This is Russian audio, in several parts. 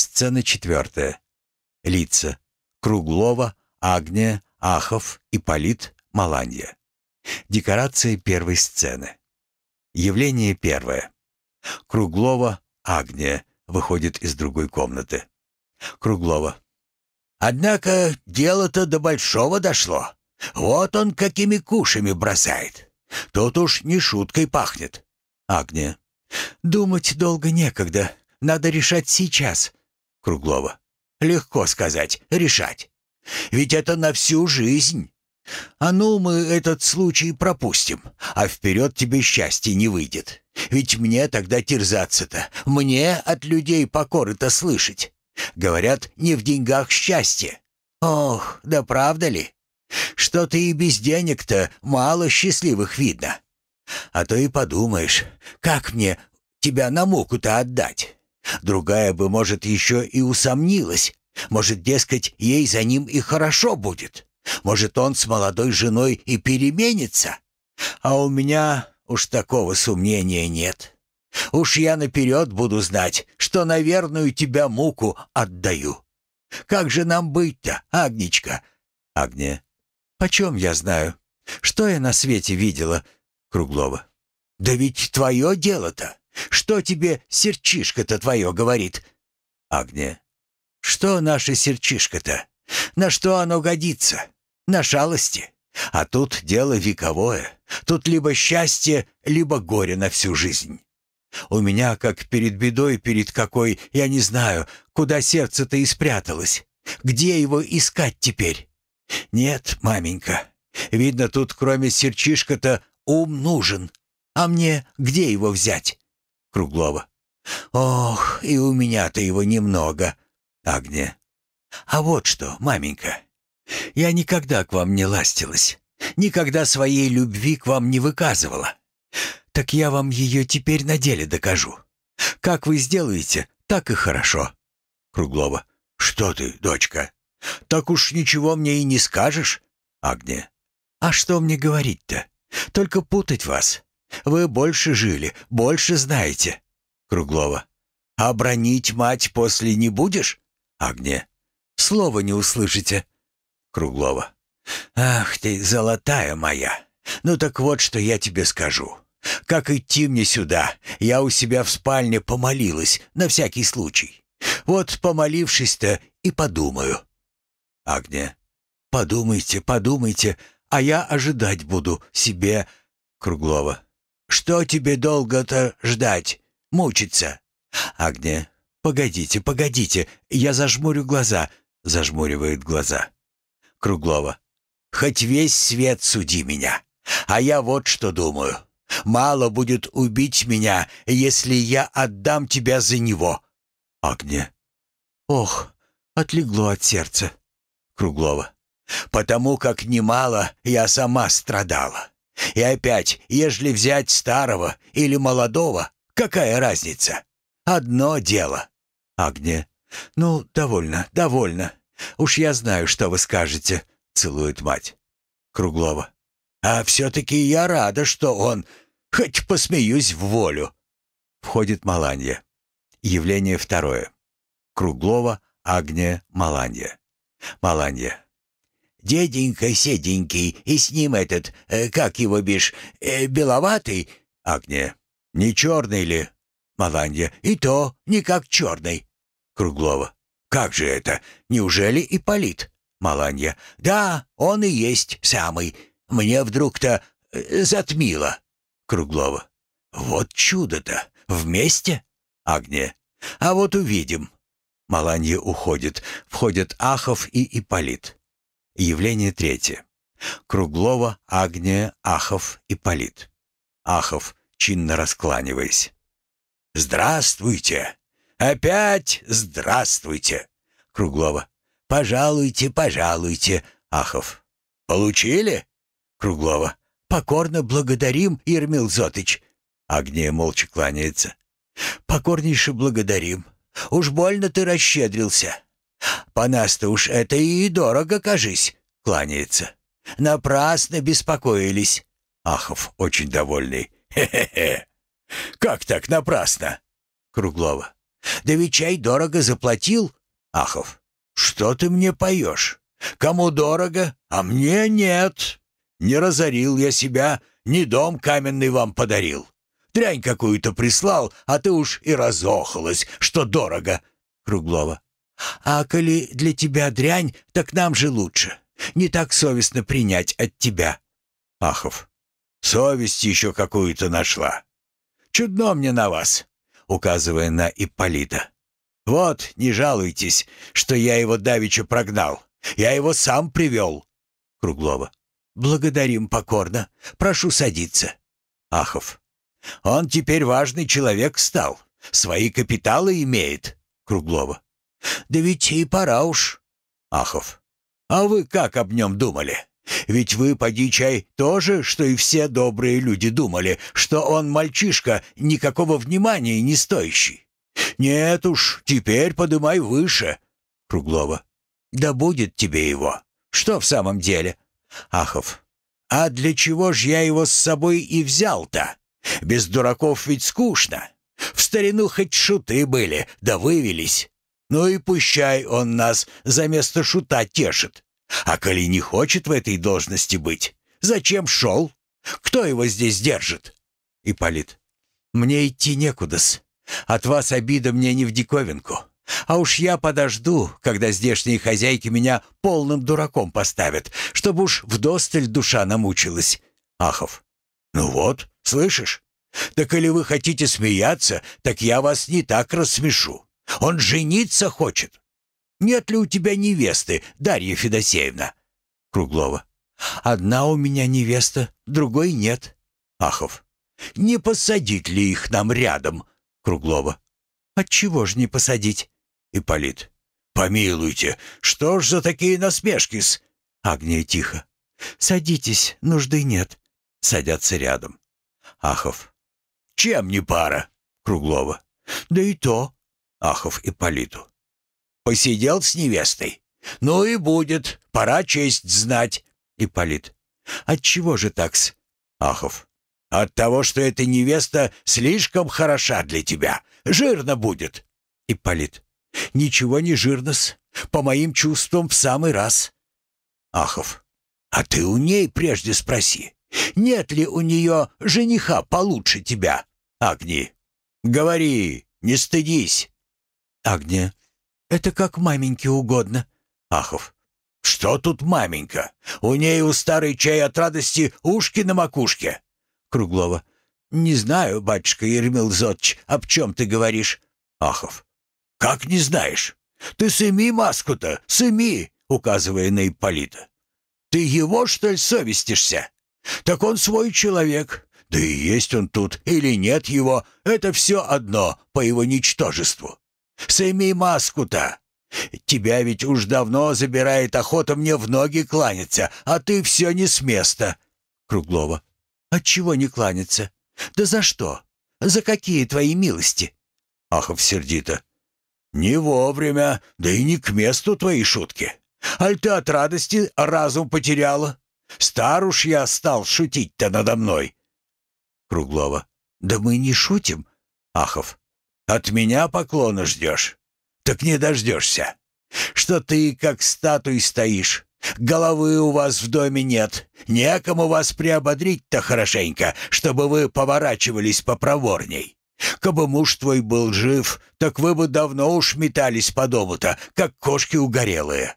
Сцена четвертая. Лица. Круглова, Агния, Ахов, Ипполит, Маланья. Декорации первой сцены. Явление первое. Круглова, Агния выходит из другой комнаты. Круглова. «Однако дело-то до большого дошло. Вот он какими кушами бросает. Тут уж не шуткой пахнет». Агния. «Думать долго некогда. Надо решать сейчас». Круглова. «Легко сказать, решать. Ведь это на всю жизнь. А ну, мы этот случай пропустим, а вперед тебе счастье не выйдет. Ведь мне тогда терзаться-то, мне от людей покоры-то слышать. Говорят, не в деньгах счастье. Ох, да правда ли? Что-то и без денег-то мало счастливых видно. А то и подумаешь, как мне тебя на муку-то отдать? Другая бы, может, еще и усомнилась. Может, дескать, ей за ним и хорошо будет. Может, он с молодой женой и переменится? А у меня уж такого сомнения нет. Уж я наперед буду знать, что на верную тебя муку отдаю. Как же нам быть-то, Агнечка? Агния. Почем я знаю? Что я на свете видела? Круглова. Да ведь твое дело-то. Что тебе серчишка-то твое говорит? Агния. Что наше серчишка-то? На что оно годится? На шалости. А тут дело вековое. Тут либо счастье, либо горе на всю жизнь. У меня, как перед бедой, перед какой, я не знаю, куда сердце-то и спряталось. Где его искать теперь? Нет, маменька. Видно, тут кроме серчишка-то ум нужен. А мне где его взять? Круглова. Ох, и у меня-то его немного. Агния. А вот что, маменька. Я никогда к вам не ластилась. Никогда своей любви к вам не выказывала. Так я вам ее теперь на деле докажу. Как вы сделаете, так и хорошо. Круглова. Что ты, дочка? Так уж ничего мне и не скажешь. Агния. А что мне говорить-то? Только путать вас. Вы больше жили, больше знаете. Круглова. А бронить мать после не будешь? Агния. Слова не услышите. Круглова. Ах ты, золотая моя. Ну так вот, что я тебе скажу. Как идти мне сюда? Я у себя в спальне помолилась, на всякий случай. Вот помолившись-то и подумаю. Агния. Подумайте, подумайте, а я ожидать буду себе. Круглова. Что тебе долго-то ждать? Мучиться? Агния. Погодите, погодите, я зажмурю глаза. Зажмуривает глаза. Круглова. Хоть весь свет суди меня. А я вот что думаю. Мало будет убить меня, если я отдам тебя за него. Агния. Ох, отлегло от сердца. Круглова. Потому как немало я сама страдала. И опять, ежели взять старого или молодого, какая разница? Одно дело. Агния. Ну, довольно, довольно. Уж я знаю, что вы скажете, целует мать. Круглова. А все-таки я рада, что он... Хоть посмеюсь в волю. Входит Маланья. Явление второе. Круглова, Агния, Маланья. Маланья. «Деденька седенький, и с ним этот, э, как его бишь, э, беловатый?» Агния. «Не черный ли?» Маланья. «И то, не как черный». Круглова. «Как же это? Неужели Ипполит?» Маланья. «Да, он и есть самый. Мне вдруг-то э, затмило». Круглова. «Вот чудо-то! Вместе?» Агния. «А вот увидим». Маланья уходит. Входят Ахов и Ипполит. Явление третье. Круглова, Агния, Ахов, Ипполит. Ахов, чинно раскланиваясь. «Здравствуйте! Опять здравствуйте!» Круглова. «Пожалуйте, пожалуйте!» Ахов. «Получили?» Круглова. «Покорно благодарим, Ермил Зотыч». Агния молча кланяется. «Покорнейше благодарим. Уж больно ты расщедрился. По нас-то уж это и дорого, кажись», — кланяется. «Напрасно беспокоились». Ахов очень довольный. «Хе-хе-хе! Как так напрасно?» Круглова. Да ведь чай дорого заплатил. Ахов. Что ты мне поешь? Кому дорого, а мне нет. Не разорил я себя, ни дом каменный вам подарил. Дрянь какую-то прислал, а ты уж и разохалась, что дорого. Круглова. А коли для тебя дрянь, так нам же лучше. Не так совестно принять от тебя. Ахов. Совесть еще какую-то нашла. Чудно мне на вас, указывая на Ипполита. Вот, не жалуйтесь, что я его давеча прогнал. Я его сам привел. Круглова. Благодарим покорно. Прошу садиться. Ахов. Он теперь важный человек стал. Свои капиталы имеет. Круглова. Да ведь и пора уж. Ахов. А вы как об нем думали? Ведь вы, поди чай, тоже, что и все добрые люди думали, что он мальчишка, никакого внимания не стоящий. Нет уж, теперь подымай выше. Круглова. Да будет тебе его. Что в самом деле? Ахов. А для чего ж я его с собой и взял-то? Без дураков ведь скучно. В старину хоть шуты были, да вывелись. Ну и пущай он нас за место шута тешит. А коли не хочет в этой должности быть, зачем шел? Кто его здесь держит? Ипполит. Мне идти некуда-с. От вас обида мне не в диковинку. А уж я подожду, когда здешние хозяйки меня полным дураком поставят, чтобы уж вдосталь душа намучилась. Ахов. Ну вот, слышишь? Так или вы хотите смеяться, так я вас не так рассмешу. Он жениться хочет. Нет ли у тебя невесты, Дарья Федосеевна? Круглова. Одна у меня невеста, другой нет. Ахов. Не посадить ли их нам рядом? Круглова. Отчего ж не посадить? Ипполит. Помилуйте, что ж за такие насмешки-с? Агния тихо. Садитесь, нужды нет. Садятся рядом. Ахов. Чем не пара? Круглова. Да и то. Ахов Ипполиту. Посидел с невестой. Ну и будет, пора честь знать. Ипполит. Отчего же такс? Ахов. От того, что эта невеста слишком хороша для тебя. Жирно будет. Ипполит. Ничего не жирно-с. По моим чувствам, в самый раз. Ахов. А ты у ней прежде спроси. Нет ли у нее жениха получше тебя? Агни. Говори, не стыдись. Агния. Это как маменьке угодно. Ахов. Что тут маменька? У ней у старой чай от радости ушки на макушке. Круглова. «Не знаю, батюшка Ермил Зотч, об чем ты говоришь?» Ахов. «Как не знаешь? Ты сыми маску-то, сыми!» указывая на Ипполита. «Ты его, что ли, совестишься? Так он свой человек. Да и есть он тут или нет его, это все одно по его ничтожеству. Сыми маску-то! Тебя ведь уж давно забирает охота мне в ноги кланяться, а ты все не с места!» Круглова. «Отчего не кланяться? Да за что? За какие твои милости?» Ахов сердито. «Не вовремя, да и не к месту твои шутки. Аль ты от радости разум потеряла? Стар уж я стал шутить-то надо мной». Круглова. «Да мы не шутим». Ахов. «От меня поклона ждешь? Так не дождешься. Что ты как статуй стоишь, Головы у вас в доме нет. Некому вас приободрить-то хорошенько, чтобы вы поворачивались попроворней. Кабы муж твой был жив, так вы бы давно уж метались по дому-то, как кошки угорелые.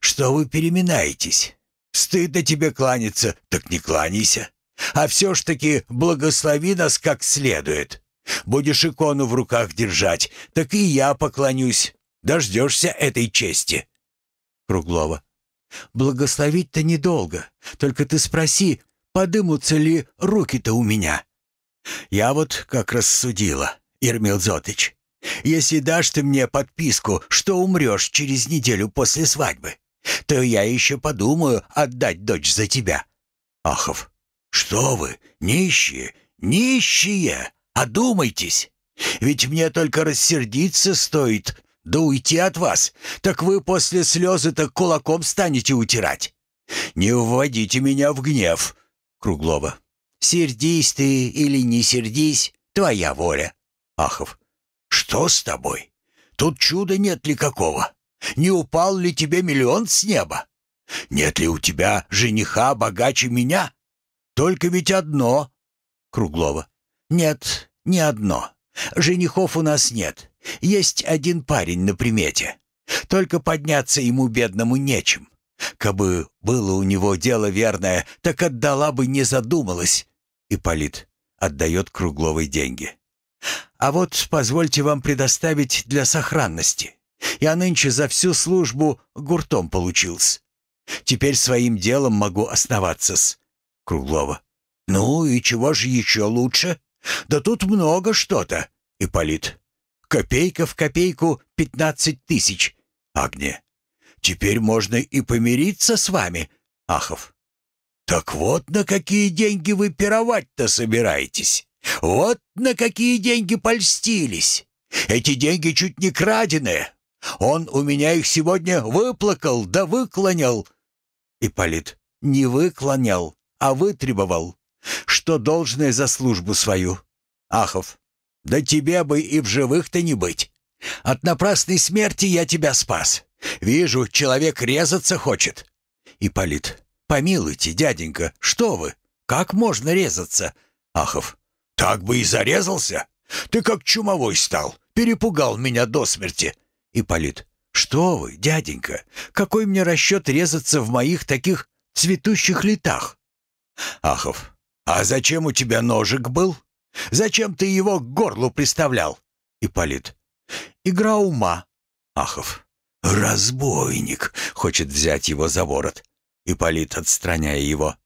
Что вы переминаетесь? Стыдно тебе кланяться, так не кланяйся. А все ж таки благослови нас как следует. Будешь икону в руках держать, так и я поклонюсь. Дождешься этой чести. Круглова. Благословить-то недолго. Только ты спроси, подымутся ли руки-то у меня. Я вот как рассудила, Ермил Зотыч. Если дашь ты мне подписку, что умрешь через неделю после свадьбы, то я еще подумаю отдать дочь за тебя. Ахов. Что вы, нищие, нищие, одумайтесь. Ведь мне только рассердиться стоит, да уйти от вас, так вы после слезы-то кулаком станете утирать. Не вводите меня в гнев, Круглова. Сердись ты или не сердись, твоя воля. Ахов. Что с тобой? Тут чуда нет ли какого? Не упал ли тебе миллион с неба? Нет ли у тебя жениха богаче меня? Только ведь одно. Круглова. Нет, не одно. Женихов у нас нет. Есть один парень на примете. Только подняться ему бедному нечем. Кабы было у него дело верное, так отдала бы не задумалась. Ипполит отдает Кругловой деньги. А вот позвольте вам предоставить для сохранности. Я нынче за всю службу гуртом получился. Теперь своим делом могу основаться-с. Круглова. Ну и чего же еще лучше? Да тут много что-то. Ипполит. Копейка в копейку пятнадцать тысяч. Агния. Теперь можно и помириться с вами. Ахов. Так вот на какие деньги вы пировать-то собираетесь. Вот на какие деньги польстились. Эти деньги чуть не краденые. Он у меня их сегодня выплакал да выклонял. Ипполит. Не выклонял, а вытребовал. Что должное за службу свою. Ахов. Да тебе бы и в живых-то не быть. От напрасной смерти я тебя спас. Вижу, человек резаться хочет. Ипполит. Помилуйте, дяденька, что вы? Как можно резаться? Ахов. Так бы и зарезался. Ты как чумовой стал. Перепугал меня до смерти. Ипполит. Что вы, дяденька? Какой мне расчет резаться в моих таких цветущих летах? Ахов. А зачем у тебя ножик был? Зачем ты его к горлу приставлял? Ипполит. Игра ума. Ахов. Разбойник. Хочет взять его за ворот. Ипполит, отстраняя его.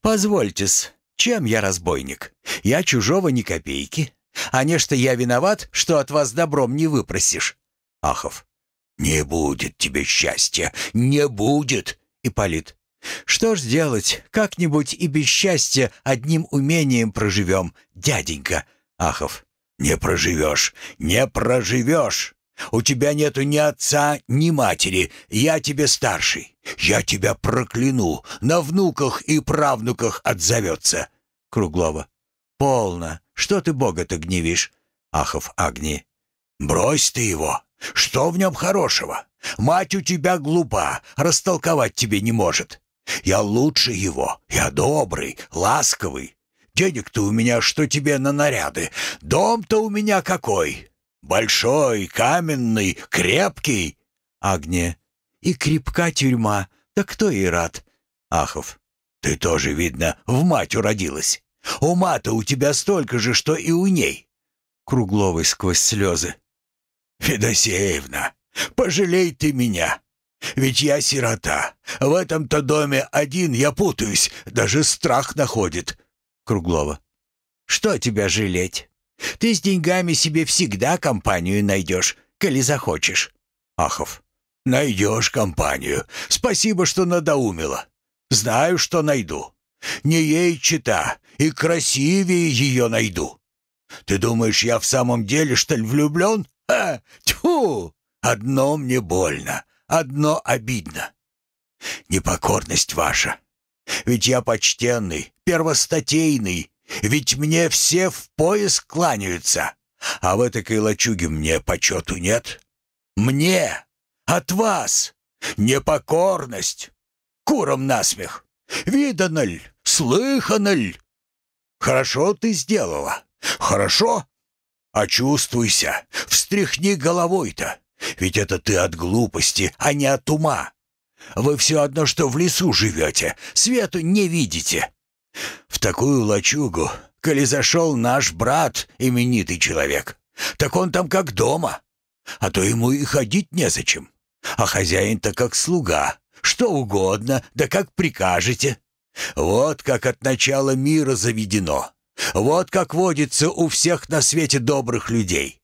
Позвольте-с, чем я разбойник? Я чужого ни копейки. А не что я виноват, что от вас добром не выпросишь. Ахов. Не будет тебе счастья, не будет. Ипполит. «Что ж делать? Как-нибудь и без счастья одним умением проживем, дяденька!» Ахов. «Не проживешь, не проживешь! У тебя нету ни отца, ни матери, я тебе старший. Я тебя прокляну, на внуках и правнуках отзовется!» Круглова. «Полно! Что ты Бога-то гневишь?» Ахов Агни. «Брось ты его! Что в нем хорошего? Мать у тебя глупа, растолковать тебе не может. Я лучше его. Я добрый, ласковый. Денег-то у меня что тебе на наряды. Дом-то у меня какой. Большой, каменный, крепкий. Агния. И крепка тюрьма. Да кто и рад? Ахов. Ты тоже, видно, в мать уродилась. Ума-то у тебя столько же, что и у ней. Кругловый сквозь слезы. Федосеевна, пожалей ты меня. Ведь я сирота. В этом-то доме один я путаюсь, даже страх находит. Круглова. Что тебя жалеть? Ты с деньгами себе всегда компанию найдешь, коли захочешь. Ахов. Найдешь компанию. Спасибо, что надоумила. Знаю, что найду. Не ей чита, и красивее ее найду. Ты думаешь, я в самом деле, что ли, влюблен? А, тьфу! Одно мне больно одно обидно. Непокорность ваша. Ведь я почтенный, первостатейный, ведь мне все в пояс кланяются, а в этой лачуге мне почету нет. Мне! От вас! Непокорность! Куром насмех! Видано ль? Слыхано ль? Хорошо ты сделала. Хорошо? Очувствуйся, встряхни головой-то. Ведь это ты от глупости, а не от ума. Вы все одно, что в лесу живете, свету не видите. В такую лачугу, коли зашел наш брат, именитый человек, так он там как дома. А то ему и ходить незачем. А хозяин-то как слуга, что угодно, да как прикажете. Вот как от начала мира заведено. Вот как водится у всех на свете добрых людей.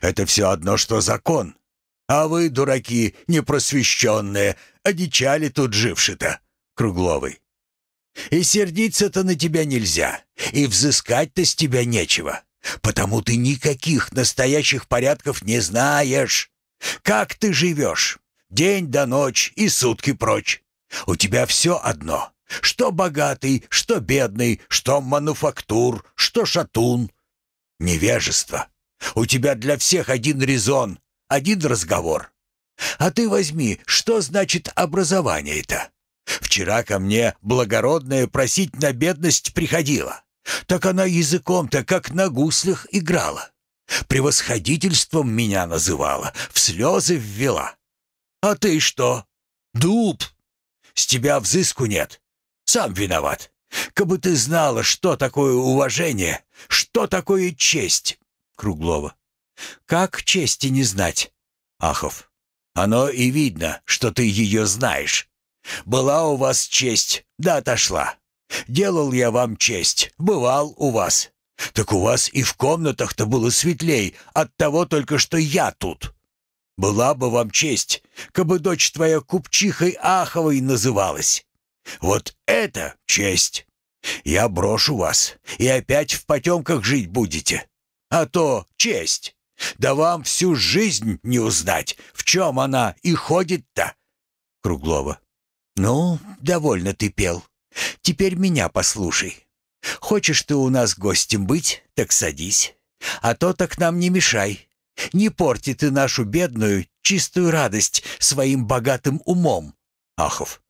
Это все одно, что закон. А вы, дураки, непросвещенные, одичали тут живши-то, Кругловый. И сердиться-то на тебя нельзя, и взыскать-то с тебя нечего, потому ты никаких настоящих порядков не знаешь. Как ты живешь? День до ночь и сутки прочь. У тебя все одно. Что богатый, что бедный, что мануфактур, что шатун. Невежество. У тебя для всех один резон, один разговор. А ты возьми, что значит образование-то? Вчера ко мне благородная просить на бедность приходила. Так она языком-то как на гуслях играла. Превосходительством меня называла, в слезы ввела. А ты что? Дуб! С тебя взыску нет. Сам виноват. Кабы ты знала, что такое уважение, что такое честь. Круглова. Как чести не знать? Ахов. Оно и видно, что ты ее знаешь. Была у вас честь, да отошла. Делал я вам честь, бывал у вас. Так у вас и в комнатах-то было светлей от того только, что я тут. Была бы вам честь, кабы дочь твоя купчихой Аховой называлась. Вот это честь. Я брошу вас, и опять в потемках жить будете. А то честь. Да вам всю жизнь не узнать, в чем она и ходит-то. Круглова. Ну, довольно ты пел. Теперь меня послушай. Хочешь ты у нас гостем быть, так садись. А то так нам не мешай. Не порти ты нашу бедную, чистую радость своим богатым умом. Ахов.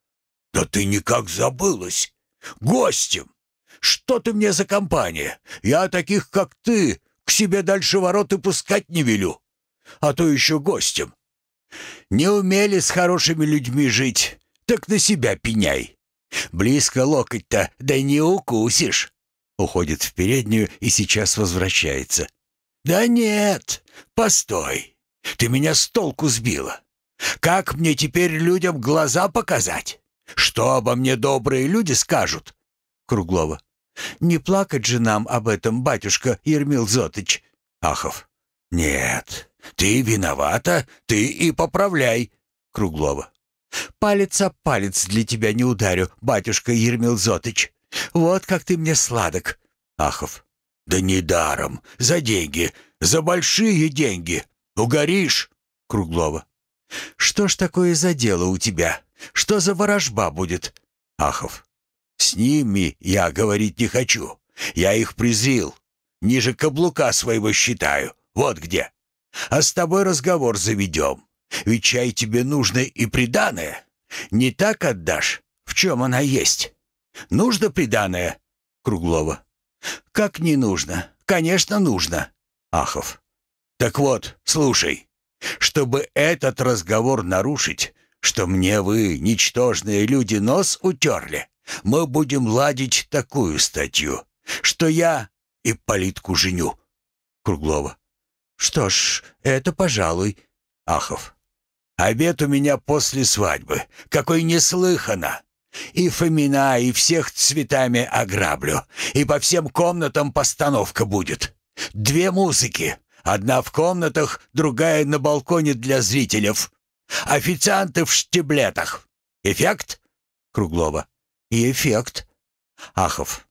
Да ты никак забылась. Гостем. Что ты мне за компания? Я таких, как ты, к себе дальше ворот и пускать не велю. А то еще гостем. Не умели с хорошими людьми жить, так на себя пеняй. Близко локоть-то, да не укусишь. Уходит в переднюю и сейчас возвращается. Да нет, постой. Ты меня с толку сбила. Как мне теперь людям глаза показать? Что обо мне добрые люди скажут? Круглова. Не плакать же нам об этом, батюшка Ермил Зотыч. Ахов. Нет, ты виновата, ты и поправляй. Круглова. Палец о палец для тебя не ударю, батюшка Ермил Зотыч. Вот как ты мне сладок. Ахов. Да не даром, за деньги, за большие деньги. Угоришь. Круглова. Что ж такое за дело у тебя? Что за ворожба будет? Ахов. С ними я говорить не хочу. Я их презрил. Ниже каблука своего считаю. Вот где. А с тобой разговор заведем. Ведь чай тебе нужно и приданое. Не так отдашь, в чем она есть. Нужно приданое? Круглова. Как не нужно? Конечно, нужно. Ахов. Так вот, слушай. Чтобы этот разговор нарушить, что мне вы, ничтожные люди, нос утерли, мы будем ладить такую статью, что я и политку женю. Круглова. Что ж, это пожалуй. Ахов. Обед у меня после свадьбы, какой неслыханно. И Фомина, и всех цветами ограблю, и по всем комнатам постановка будет. Две музыки, одна в комнатах, другая на балконе для зрителей. Официанты в штиблетах. Эффект? Круглова. И эффект. Ахов.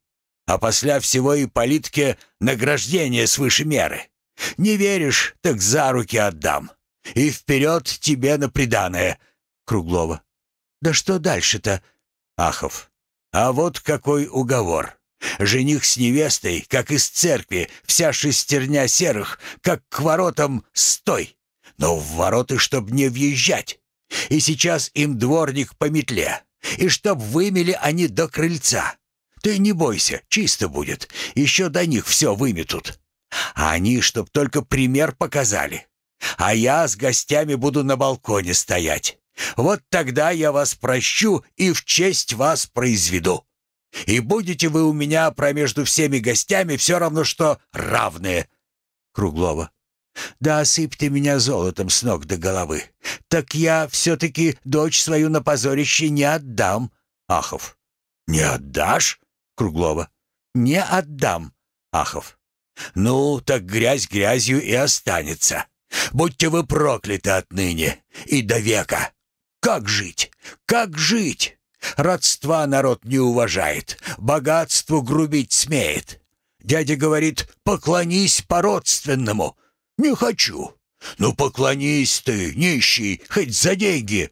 А после всего и политке награждение свыше меры. Не веришь, так за руки отдам. И вперед тебе на приданое. Круглова. Да что дальше-то? Ахов. А вот какой уговор. Жених с невестой, как из церкви, вся шестерня серых, как к воротам стой. Но в вороты, чтоб не въезжать. И сейчас им дворник по метле. И чтоб вымели они до крыльца. Ты не бойся, чисто будет. Еще до них все выметут. А они, чтоб только пример показали. А я с гостями буду на балконе стоять. Вот тогда я вас прощу и в честь вас произведу. И будете вы у меня промежду всеми гостями все равно, что равные. Круглова. Да осыпь ты меня золотом с ног до головы. Так я все-таки дочь свою на позорище не отдам. Ахов. Не отдашь? Круглова. Не отдам. Ахов. Ну, так грязь грязью и останется. Будьте вы прокляты отныне и до века. Как жить? Как жить? Родства народ не уважает, богатству грубить смеет. Дядя говорит, поклонись по-родственному. Не хочу. Ну поклонись ты, нищий, хоть за деньги.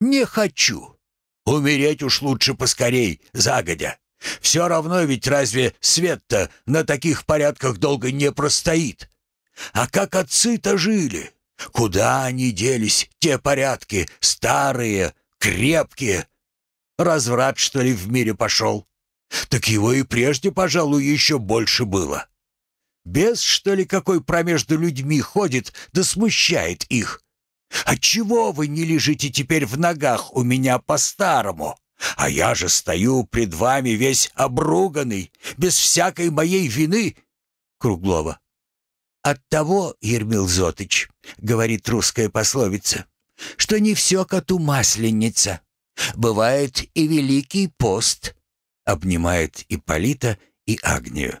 Не хочу. Умереть уж лучше поскорей, загодя. Все равно ведь разве свет-то на таких порядках долго не простоит? А как отцы-то жили? Куда они делись, те порядки, старые, крепкие? Разврат, что ли, в мире пошел? Так его и прежде, пожалуй, еще больше было. Бес, что ли, какой промежду людьми ходит, да смущает их. Отчего вы не лежите теперь в ногах у меня по-старому? А я же стою пред вами весь обруганный, без всякой моей вины. Круглова. От того, Ермил Зотыч, говорит русская пословица, что не все коту масленица. Бывает и великий пост. Обнимает Ипполита и Агнию.